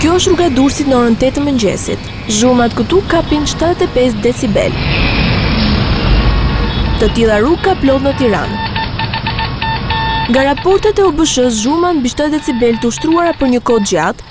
Kjo është rruga e Durrësit në orën 8 të mëngjesit. Zhurmat këtu kapin 75 decibel. Të tilla rrugë ka plot në Tiranë. Nga raportet e OBSH-së, zhurma mbi 70 decibel të ushtruara për një kohë të gjatë,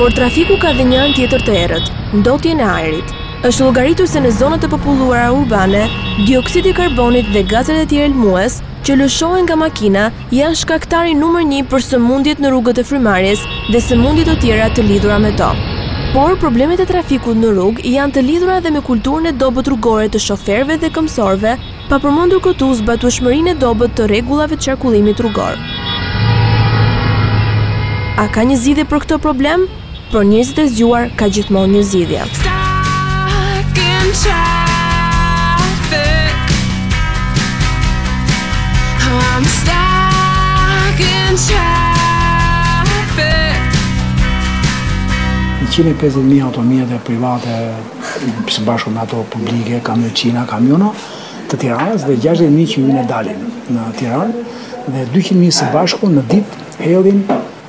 Por trafiku ka dhe një anë tjetër të errët, ndotjen e ajrit. Është llogaritur se në zonat e populluara urbane, dioksidi i karbonit dhe gazet e tjerë helmues që lëshohen nga makina janë shkaktari numër një për sëmundjet në rrugët e frymëmarrjes dhe sëmundje të tjera të lidhura me to. Por, problemet e trafikut në rrugë janë të lidhura edhe me kulturën e dobët rrugore të shoferëve dhe këmbësorëve, Pa përmendur këtu zbatueshmërinë e dobët të rregullave të qarkullimit rrugor. A ka një zgjidhje për këtë problem? Për njerëzit e zgjuar ka gjithmonë një zgjidhje. Njëqind e pesëdhjetë mijë automjete private së bashku me ato publike, kamionçina, kamiona të Tiranës dhe 60 mijë që hyn e dalin në Tiranë dhe 200 mijë së bashku në ditë hedhin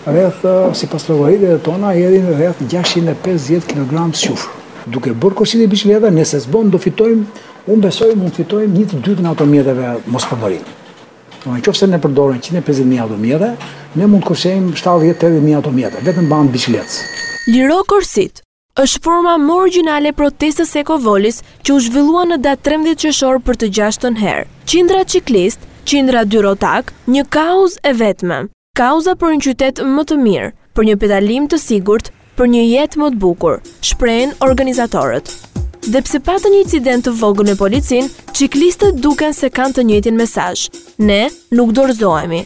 rreth sipas llogaritjeve tona hedhin rreth 650 kg squfur. Duke bërë korsi biçikletash, nëse s'bën do fitojmë, unë besoj mund të fitojmë një të dytën e automjeteve mospërdorim. Në qoftë se përdoren 150 mijë automjete, ne mund të kursejmë 70-80 mijë automjete, vetëm me anë të biçikletës. Liro korsitë, Është forma më origjinale e protestës së Ekovolis që u zhvillua në datë trembëdhjetë qershor për të gjashtën herë. Qindra çiklistë, qindra dyrrotakë, një kauzë e vetme. Kauza për një qytet më të mirë, për një pedalim të sigurt, për një jetë më të bukur, shprehen organizatorët. Dhe pse patën një incident të vogël me policinë, çiklistët duken se kanë të njëjtin mesazh, Ne nuk dorëzohemi.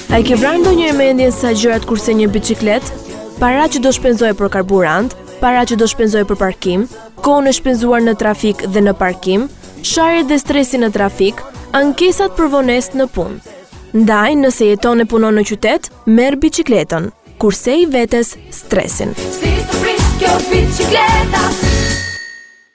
A i ke vra ndonjëherë mendjen sa gjëra të kursen një biçikletë? Para që do shpenzoje për karburant, para që do shpenzoje për parkim, kohën e shpenzuar në trafik dhe në parkim, sharjet dhe stresin në trafik, ankesat për vonesat në punë. Ndaj, nëse jeton e punon në qytet, merre biçikletën, kurseji vetes stresin. Si të kjo biçikleta?